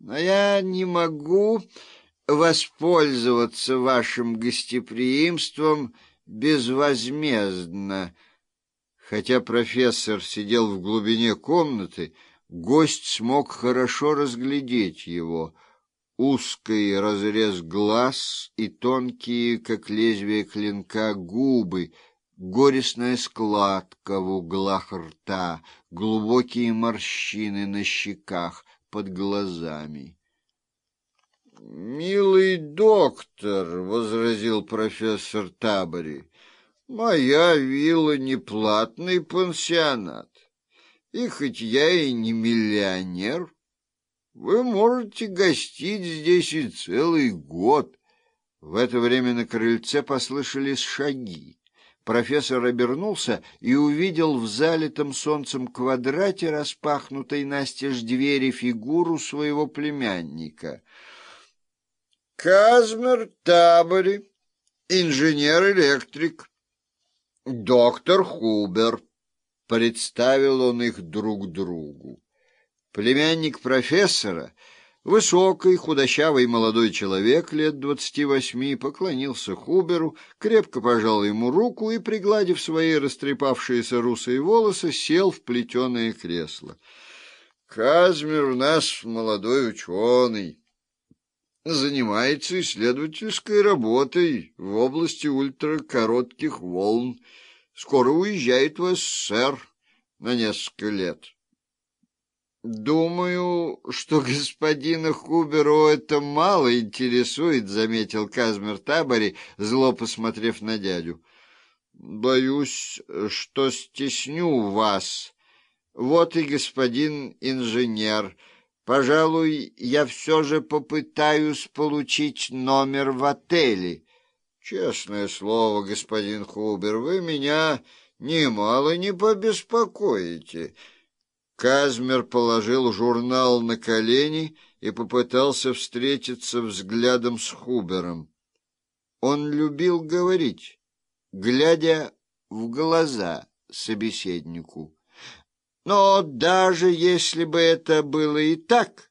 Но я не могу воспользоваться вашим гостеприимством безвозмездно. Хотя профессор сидел в глубине комнаты, гость смог хорошо разглядеть его. Узкий разрез глаз и тонкие, как лезвие клинка, губы, горестная складка в углах рта, глубокие морщины на щеках, под глазами. «Милый доктор», — возразил профессор Табори, — «моя вилла не платный пансионат, и хоть я и не миллионер, вы можете гостить здесь и целый год». В это время на крыльце послышались шаги. Профессор обернулся и увидел в залитом солнцем квадрате распахнутой настежь двери фигуру своего племянника — Казмер Табори, инженер-электрик, доктор Хубер. Представил он их друг другу. Племянник профессора, высокий, худощавый молодой человек лет двадцати восьми, поклонился Хуберу, крепко пожал ему руку и, пригладив свои растрепавшиеся русые волосы, сел в плетеное кресло. «Казмер у нас молодой ученый» занимается исследовательской работой в области ультракоротких волн. Скоро уезжает в СССР на несколько лет. «Думаю, что господина Хуберу это мало интересует», — заметил Казмер Табори, зло посмотрев на дядю. «Боюсь, что стесню вас. Вот и господин инженер». Пожалуй, я все же попытаюсь получить номер в отеле. Честное слово, господин Хубер, вы меня немало не побеспокоите. Казмер положил журнал на колени и попытался встретиться взглядом с Хубером. Он любил говорить, глядя в глаза собеседнику. Но даже если бы это было и так,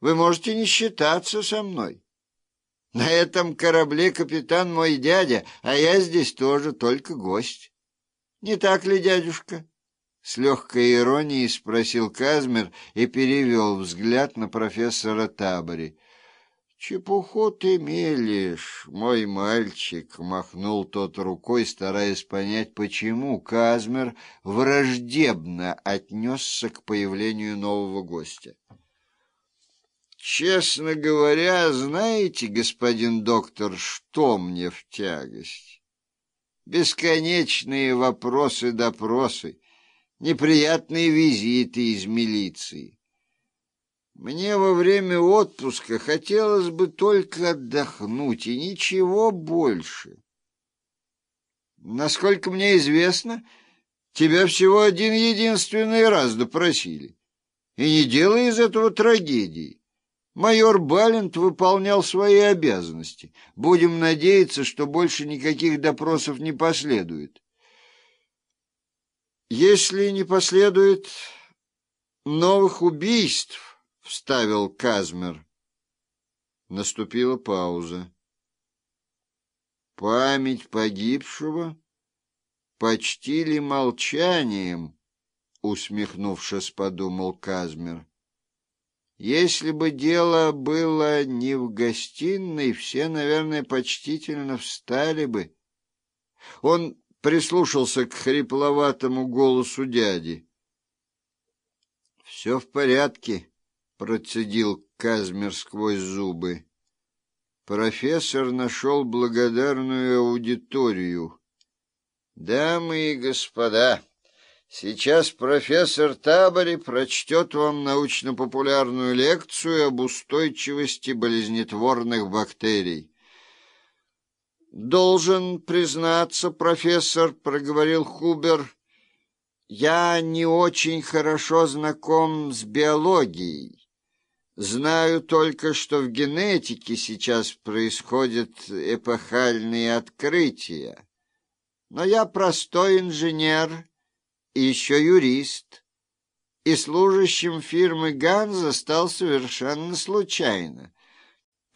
вы можете не считаться со мной. На этом корабле капитан мой дядя, а я здесь тоже только гость. Не так ли, дядюшка? С легкой иронией спросил Казмер и перевел взгляд на профессора Табори. «Чепуху ты мелешь, мой мальчик!» — махнул тот рукой, стараясь понять, почему Казмер враждебно отнесся к появлению нового гостя. «Честно говоря, знаете, господин доктор, что мне в тягость? Бесконечные вопросы-допросы, неприятные визиты из милиции». Мне во время отпуска хотелось бы только отдохнуть, и ничего больше. Насколько мне известно, тебя всего один единственный раз допросили. И не делай из этого трагедии. Майор Балент выполнял свои обязанности. Будем надеяться, что больше никаких допросов не последует. Если не последует новых убийств, — вставил Казмер. Наступила пауза. Память погибшего почтили молчанием, усмехнувшись, подумал Казмер. Если бы дело было не в гостиной, все, наверное, почтительно встали бы. Он прислушался к хрипловатому голосу дяди. — Все в порядке, процедил Казмер сквозь зубы. Профессор нашел благодарную аудиторию. «Дамы и господа, сейчас профессор Табори прочтет вам научно-популярную лекцию об устойчивости болезнетворных бактерий». «Должен признаться, профессор», — проговорил Хубер, — «я не очень хорошо знаком с биологией». Знаю только, что в генетике сейчас происходят эпохальные открытия. Но я простой инженер и еще юрист, и служащим фирмы «Ганза» стал совершенно случайно.